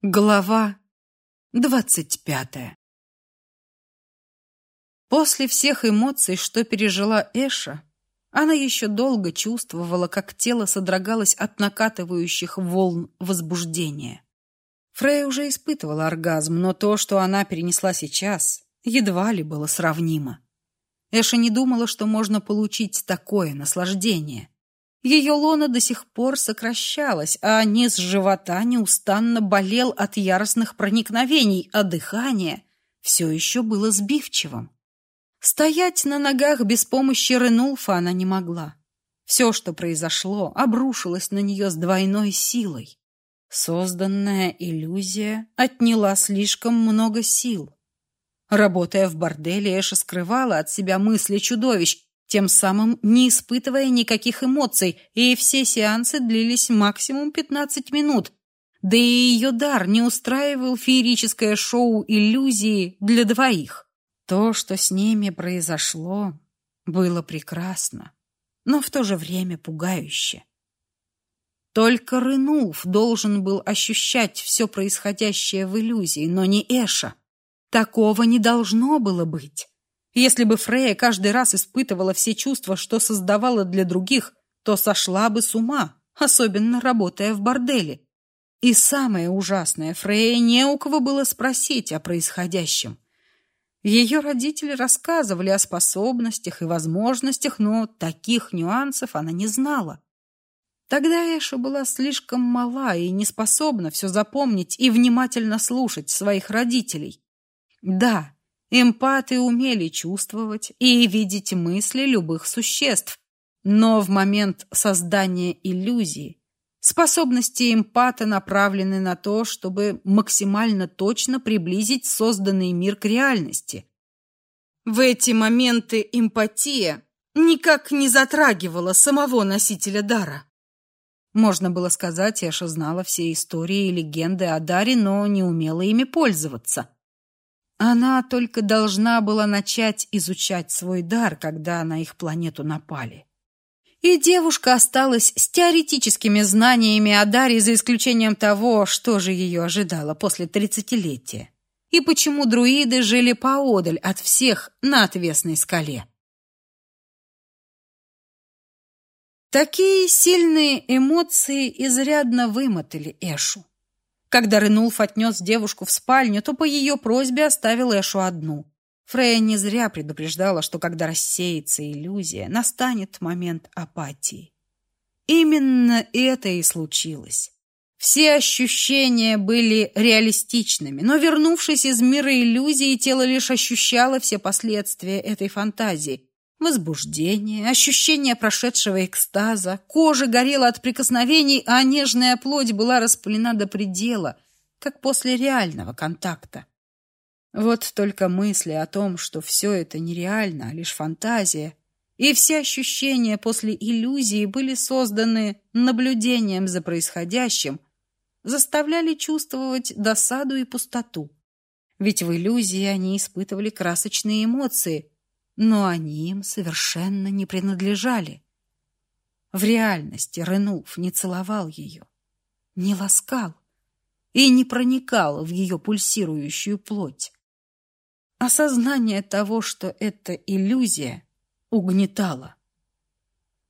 Глава двадцать пятая После всех эмоций, что пережила Эша, она еще долго чувствовала, как тело содрогалось от накатывающих волн возбуждения. Фрей уже испытывала оргазм, но то, что она перенесла сейчас, едва ли было сравнимо. Эша не думала, что можно получить такое наслаждение. Ее лона до сих пор сокращалась, а низ живота неустанно болел от яростных проникновений, а дыхание все еще было сбивчивым. Стоять на ногах без помощи Ренулфа она не могла. Все, что произошло, обрушилось на нее с двойной силой. Созданная иллюзия отняла слишком много сил. Работая в борделе, Эша скрывала от себя мысли чудовищ, тем самым не испытывая никаких эмоций, и все сеансы длились максимум 15 минут. Да и ее дар не устраивал феерическое шоу иллюзии для двоих. То, что с ними произошло, было прекрасно, но в то же время пугающе. Только Рынулф должен был ощущать все происходящее в иллюзии, но не Эша. Такого не должно было быть. Если бы Фрея каждый раз испытывала все чувства, что создавала для других, то сошла бы с ума, особенно работая в борделе. И самое ужасное, Фрея не у кого было спросить о происходящем. Ее родители рассказывали о способностях и возможностях, но таких нюансов она не знала. Тогда Эша была слишком мала и не способна все запомнить и внимательно слушать своих родителей. Да, Эмпаты умели чувствовать и видеть мысли любых существ, но в момент создания иллюзии способности эмпата направлены на то, чтобы максимально точно приблизить созданный мир к реальности. В эти моменты эмпатия никак не затрагивала самого носителя дара. Можно было сказать, Эша знала все истории и легенды о даре, но не умела ими пользоваться. Она только должна была начать изучать свой дар, когда на их планету напали. И девушка осталась с теоретическими знаниями о даре за исключением того, что же ее ожидало после тридцатилетия. И почему друиды жили поодаль от всех на отвесной скале. Такие сильные эмоции изрядно вымотали Эшу. Когда Ренулф отнес девушку в спальню, то по ее просьбе оставил Эшу одну. Фрея не зря предупреждала, что когда рассеется иллюзия, настанет момент апатии. Именно это и случилось. Все ощущения были реалистичными, но вернувшись из мира иллюзии, тело лишь ощущало все последствия этой фантазии, Возбуждение, ощущение прошедшего экстаза, кожа горела от прикосновений, а нежная плоть была распылена до предела, как после реального контакта. Вот только мысли о том, что все это нереально, а лишь фантазия, и все ощущения после иллюзии были созданы наблюдением за происходящим, заставляли чувствовать досаду и пустоту. Ведь в иллюзии они испытывали красочные эмоции – но они им совершенно не принадлежали. В реальности Ренуф не целовал ее, не ласкал и не проникал в ее пульсирующую плоть. Осознание того, что это иллюзия, угнетало.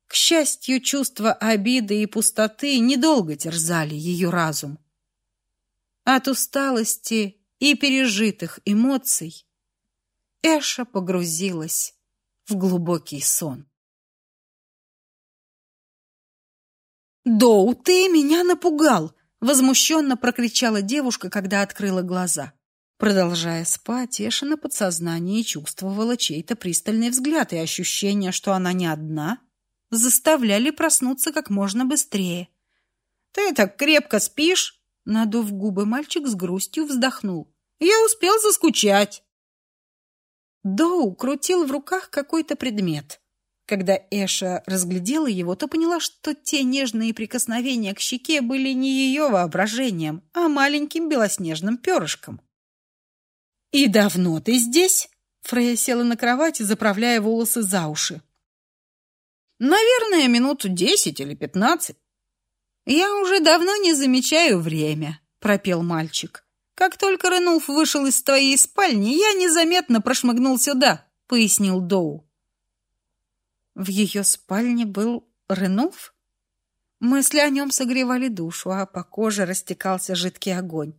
К счастью, чувства обиды и пустоты недолго терзали ее разум. От усталости и пережитых эмоций Эша погрузилась в глубокий сон. «Доу, ты меня напугал!» — возмущенно прокричала девушка, когда открыла глаза. Продолжая спать, Эша на подсознании чувствовала чей-то пристальный взгляд, и ощущение, что она не одна, заставляли проснуться как можно быстрее. «Ты так крепко спишь?» Надув губы, мальчик с грустью вздохнул. «Я успел заскучать». Доу крутил в руках какой-то предмет. Когда Эша разглядела его, то поняла, что те нежные прикосновения к щеке были не ее воображением, а маленьким белоснежным перышком. «И давно ты здесь?» Фрея села на кровати, заправляя волосы за уши. «Наверное, минут десять или пятнадцать. Я уже давно не замечаю время», пропел мальчик. Как только Ренулф вышел из твоей спальни, я незаметно прошмыгнул сюда, пояснил Доу. В ее спальне был Ренулф? Мысли о нем согревали душу, а по коже растекался жидкий огонь.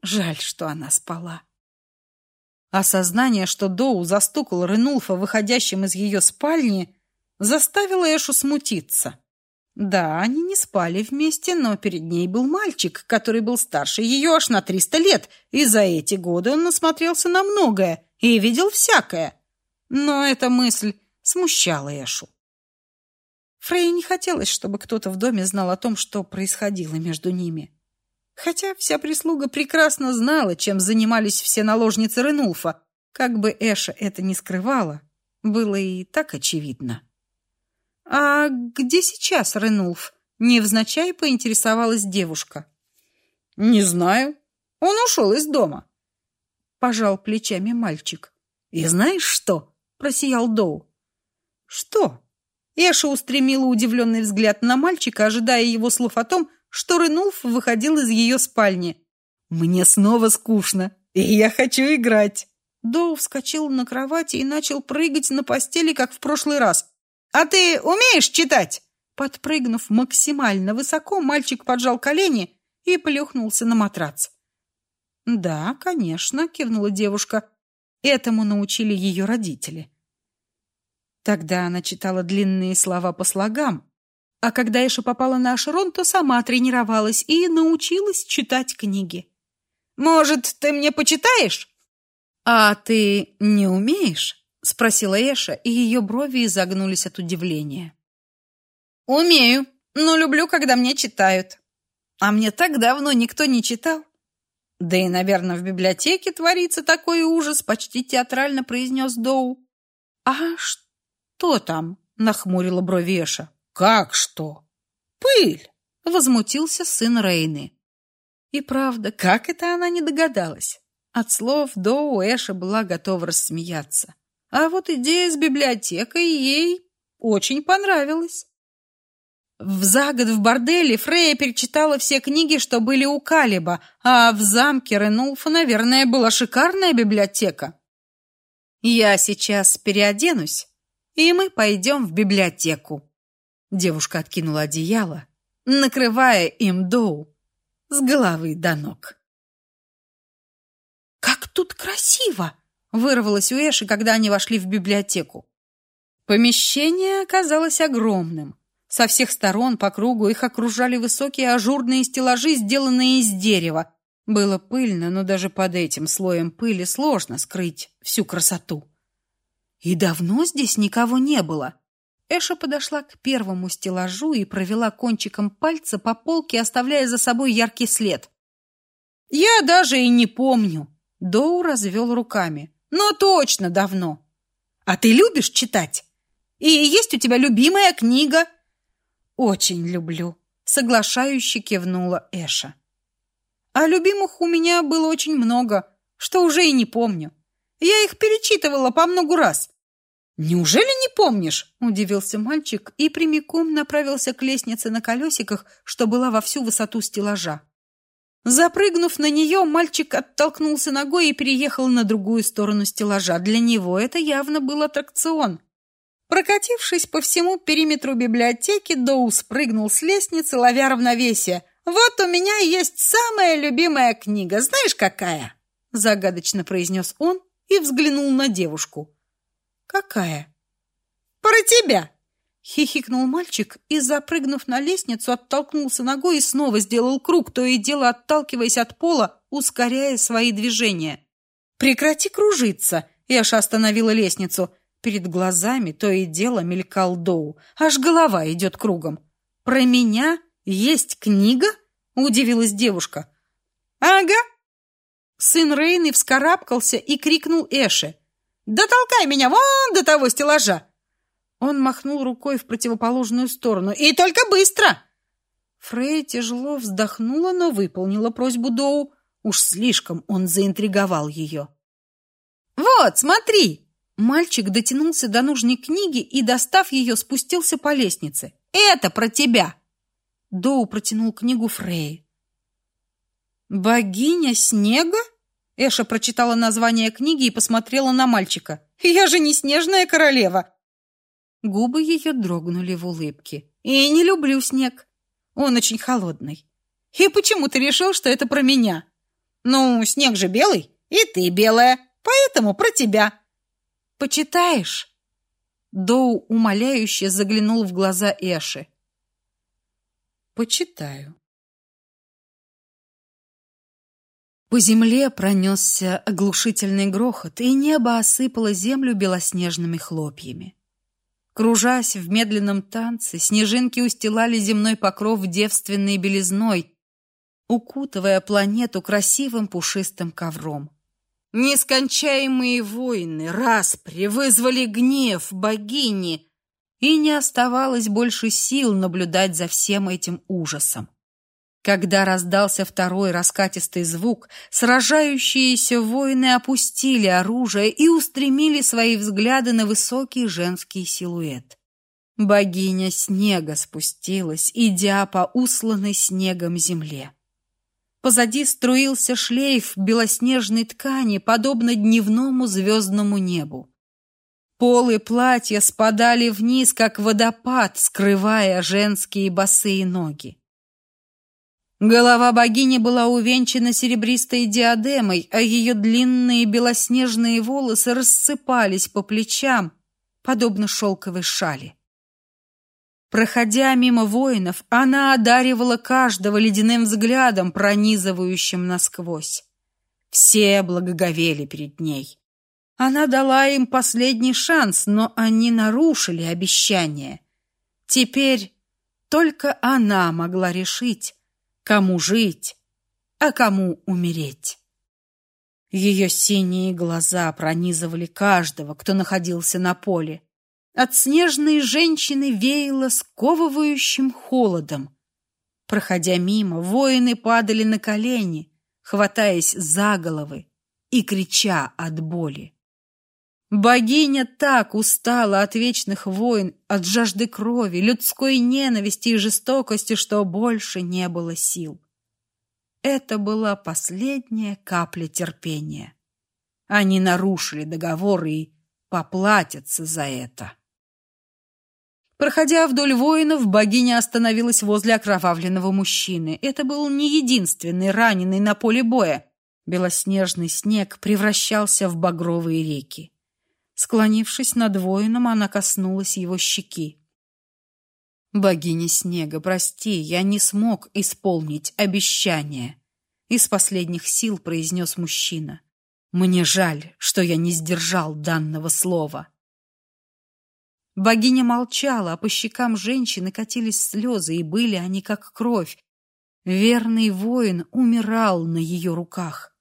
Жаль, что она спала. Осознание, что Доу застукал Ренулфа выходящим из ее спальни, заставило Эшу смутиться. Да, они не спали вместе, но перед ней был мальчик, который был старше ее аж на триста лет, и за эти годы он насмотрелся на многое и видел всякое. Но эта мысль смущала Эшу. Фрей не хотелось, чтобы кто-то в доме знал о том, что происходило между ними. Хотя вся прислуга прекрасно знала, чем занимались все наложницы Ренулфа. Как бы Эша это ни скрывала, было и так очевидно. «А где сейчас Ренулф?» — невзначай поинтересовалась девушка. «Не знаю. Он ушел из дома». Пожал плечами мальчик. «И знаешь что?» — просиял Доу. «Что?» Эша устремила удивленный взгляд на мальчика, ожидая его слов о том, что Ренулф выходил из ее спальни. «Мне снова скучно, и я хочу играть». Доу вскочил на кровати и начал прыгать на постели, как в прошлый раз. «А ты умеешь читать?» Подпрыгнув максимально высоко, мальчик поджал колени и плюхнулся на матрац. «Да, конечно», — кивнула девушка. «Этому научили ее родители». Тогда она читала длинные слова по слогам, а когда Эша попала на Ашерон, то сама тренировалась и научилась читать книги. «Может, ты мне почитаешь?» «А ты не умеешь?» — спросила Эша, и ее брови изогнулись от удивления. «Умею, но люблю, когда мне читают. А мне так давно никто не читал. Да и, наверное, в библиотеке творится такой ужас», — почти театрально произнес Доу. «А что там?» — нахмурила брови Эша. «Как что? Пыль!» — возмутился сын Рейны. И правда, как это она не догадалась? От слов до Эша была готова рассмеяться. А вот идея с библиотекой ей очень понравилась. В за год в борделе Фрея перечитала все книги, что были у Калиба, а в замке Ренулфа, наверное, была шикарная библиотека. Я сейчас переоденусь, и мы пойдем в библиотеку. Девушка откинула одеяло, накрывая им Доу с головы до ног. «Как тут красиво!» — вырвалось у Эши, когда они вошли в библиотеку. Помещение оказалось огромным. Со всех сторон по кругу их окружали высокие ажурные стеллажи, сделанные из дерева. Было пыльно, но даже под этим слоем пыли сложно скрыть всю красоту. И давно здесь никого не было. Эша подошла к первому стеллажу и провела кончиком пальца по полке, оставляя за собой яркий след. «Я даже и не помню», — Доу развел руками. «Но точно давно. А ты любишь читать? И есть у тебя любимая книга?» «Очень люблю», — соглашающе кивнула Эша. «А любимых у меня было очень много, что уже и не помню. Я их перечитывала по многу раз. «Неужели не помнишь?» – удивился мальчик и прямиком направился к лестнице на колесиках, что была во всю высоту стеллажа. Запрыгнув на нее, мальчик оттолкнулся ногой и переехал на другую сторону стеллажа. Для него это явно был аттракцион. Прокатившись по всему периметру библиотеки, Доу спрыгнул с лестницы, ловя равновесие. «Вот у меня есть самая любимая книга. Знаешь, какая?» Загадочно произнес он и взглянул на девушку. «Какая?» «Про тебя!» Хихикнул мальчик и, запрыгнув на лестницу, оттолкнулся ногой и снова сделал круг, то и дело отталкиваясь от пола, ускоряя свои движения. «Прекрати кружиться!» Эша остановила лестницу. Перед глазами то и дело мелькал Доу. Аж голова идет кругом. «Про меня есть книга?» — удивилась девушка. «Ага!» Сын Рейны вскарабкался и крикнул Эше. Да толкай меня вон до того стеллажа!» Он махнул рукой в противоположную сторону. «И только быстро!» Фрей тяжело вздохнула, но выполнила просьбу Доу. Уж слишком он заинтриговал ее. «Вот, смотри!» Мальчик дотянулся до нужной книги и, достав ее, спустился по лестнице. «Это про тебя!» Доу протянул книгу Фрей. Богиня снега? Эша прочитала название книги и посмотрела на мальчика. Я же не снежная королева. Губы ее дрогнули в улыбке. И не люблю снег. Он очень холодный. И почему ты решил, что это про меня? Ну, снег же белый, и ты белая, поэтому про тебя. Почитаешь? Доу умоляюще заглянул в глаза Эши. Почитаю. По земле пронесся оглушительный грохот, и небо осыпало землю белоснежными хлопьями. Кружась в медленном танце, снежинки устилали земной покров девственной белизной, укутывая планету красивым пушистым ковром. Нескончаемые войны, распри вызвали гнев богини, и не оставалось больше сил наблюдать за всем этим ужасом. Когда раздался второй раскатистый звук, сражающиеся воины опустили оружие и устремили свои взгляды на высокий женский силуэт. Богиня снега спустилась, идя по усланной снегом земле. Позади струился шлейф белоснежной ткани, подобно дневному звездному небу. Полы платья спадали вниз, как водопад, скрывая женские босые ноги. Голова богини была увенчана серебристой диадемой, а ее длинные белоснежные волосы рассыпались по плечам, подобно шелковой шали. Проходя мимо воинов, она одаривала каждого ледяным взглядом, пронизывающим насквозь. Все благоговели перед ней. Она дала им последний шанс, но они нарушили обещание. Теперь только она могла решить, кому жить, а кому умереть. Ее синие глаза пронизывали каждого, кто находился на поле. От снежной женщины веяло сковывающим холодом. Проходя мимо, воины падали на колени, хватаясь за головы и крича от боли. Богиня так устала от вечных войн, от жажды крови, людской ненависти и жестокости, что больше не было сил. Это была последняя капля терпения. Они нарушили договор и поплатятся за это. Проходя вдоль воинов, богиня остановилась возле окровавленного мужчины. Это был не единственный раненый на поле боя. Белоснежный снег превращался в багровые реки. Склонившись над воином, она коснулась его щеки. Богиня снега, прости, я не смог исполнить обещание, из последних сил произнес мужчина. Мне жаль, что я не сдержал данного слова. Богиня молчала, а по щекам женщины катились слезы, и были они как кровь. Верный воин умирал на ее руках.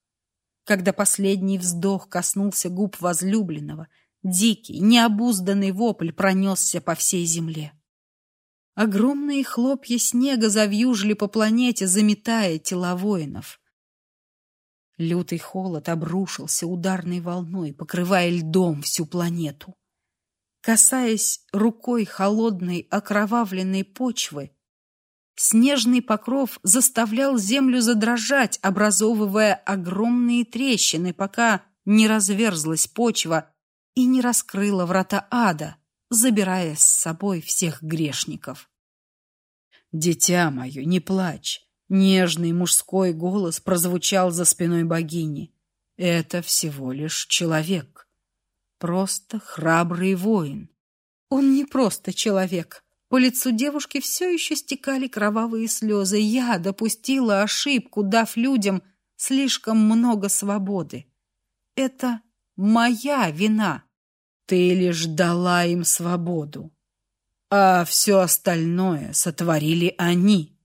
Когда последний вздох коснулся губ возлюбленного, Дикий, необузданный вопль пронесся по всей земле. Огромные хлопья снега завьюжили по планете, заметая тела воинов. Лютый холод обрушился ударной волной, покрывая льдом всю планету. Касаясь рукой холодной окровавленной почвы, снежный покров заставлял землю задрожать, образовывая огромные трещины, пока не разверзлась почва, и не раскрыла врата ада, забирая с собой всех грешников. «Дитя мое, не плачь!» Нежный мужской голос прозвучал за спиной богини. «Это всего лишь человек. Просто храбрый воин». «Он не просто человек», по лицу девушки все еще стекали кровавые слезы. Я допустила ошибку, дав людям слишком много свободы. Это моя вина. Ты лишь дала им свободу, а все остальное сотворили они.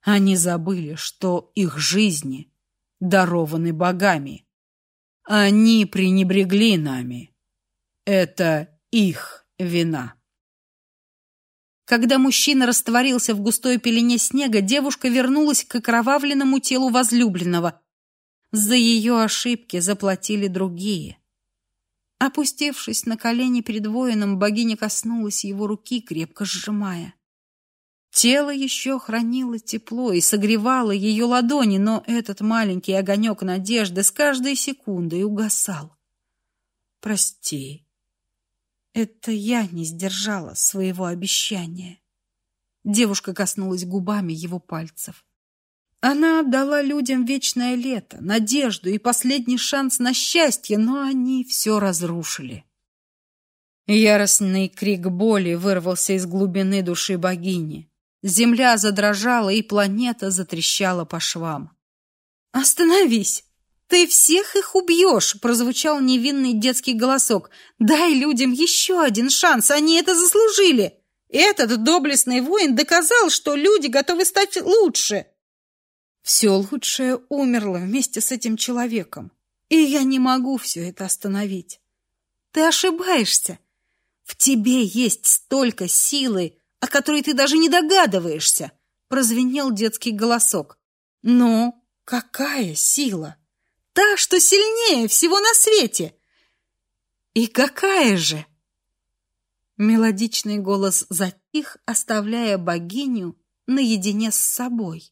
Они забыли, что их жизни дарованы богами. Они пренебрегли нами. Это их вина. Когда мужчина растворился в густой пелене снега, девушка вернулась к окровавленному телу возлюбленного. За ее ошибки заплатили другие. Опустившись на колени перед воином, богиня коснулась его руки, крепко сжимая. Тело еще хранило тепло и согревало ее ладони, но этот маленький огонек надежды с каждой секундой угасал. «Прости, это я не сдержала своего обещания». Девушка коснулась губами его пальцев. Она отдала людям вечное лето, надежду и последний шанс на счастье, но они все разрушили. Яростный крик боли вырвался из глубины души богини. Земля задрожала, и планета затрещала по швам. «Остановись! Ты всех их убьешь!» — прозвучал невинный детский голосок. «Дай людям еще один шанс, они это заслужили! Этот доблестный воин доказал, что люди готовы стать лучше!» Все лучшее умерло вместе с этим человеком, и я не могу все это остановить. Ты ошибаешься. В тебе есть столько силы, о которой ты даже не догадываешься, прозвенел детский голосок. Но какая сила? Та, что сильнее всего на свете. И какая же? Мелодичный голос затих, оставляя богиню наедине с собой.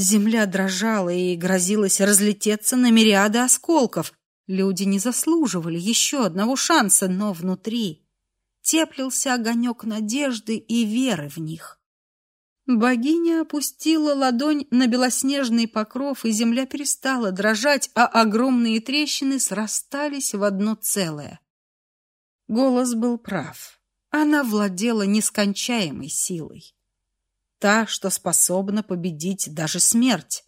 Земля дрожала и грозилась разлететься на мириады осколков. Люди не заслуживали еще одного шанса, но внутри теплился огонек надежды и веры в них. Богиня опустила ладонь на белоснежный покров, и земля перестала дрожать, а огромные трещины срастались в одно целое. Голос был прав. Она владела нескончаемой силой. Та, что способна победить даже смерть.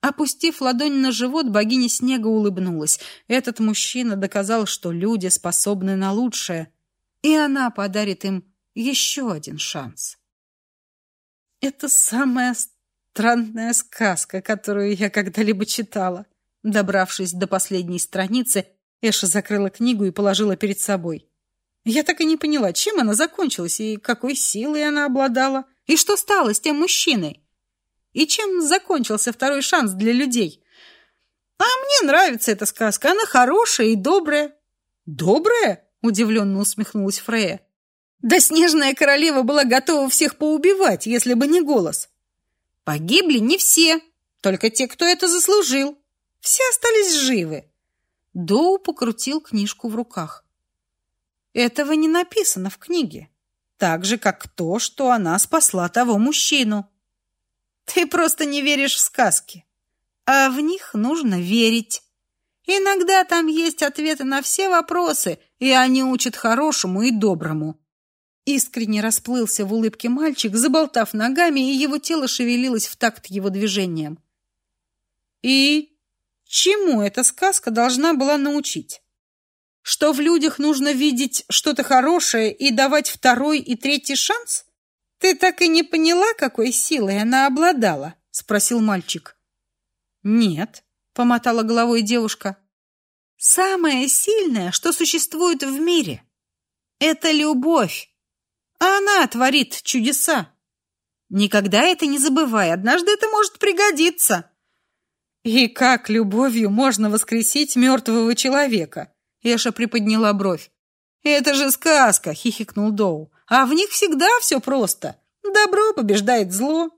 Опустив ладонь на живот, богиня снега улыбнулась. Этот мужчина доказал, что люди способны на лучшее, и она подарит им еще один шанс. Это самая странная сказка, которую я когда-либо читала. Добравшись до последней страницы, Эша закрыла книгу и положила перед собой. Я так и не поняла, чем она закончилась и какой силой она обладала, и что стало с тем мужчиной. И чем закончился второй шанс для людей. А мне нравится эта сказка, она хорошая и добрая. Добрая? удивленно усмехнулась Фрея. Да снежная королева была готова всех поубивать, если бы не голос. Погибли не все, только те, кто это заслужил. Все остались живы. Доу покрутил книжку в руках. Этого не написано в книге, так же как то, что она спасла того мужчину. Ты просто не веришь в сказки, а в них нужно верить. Иногда там есть ответы на все вопросы, и они учат хорошему и доброму. Искренне расплылся в улыбке мальчик, заболтав ногами, и его тело шевелилось в такт его движением. И чему эта сказка должна была научить? Что в людях нужно видеть что-то хорошее и давать второй и третий шанс? Ты так и не поняла, какой силой она обладала, спросил мальчик. Нет, помотала головой девушка. Самое сильное, что существует в мире это любовь. А она творит чудеса. Никогда это не забывай, однажды это может пригодиться. И как любовью можно воскресить мертвого человека? Эша приподняла бровь. Это же сказка, хихикнул Доу. А в них всегда все просто. Добро побеждает зло,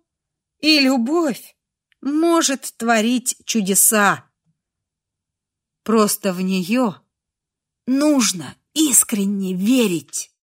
и любовь может творить чудеса. Просто в нее нужно искренне верить.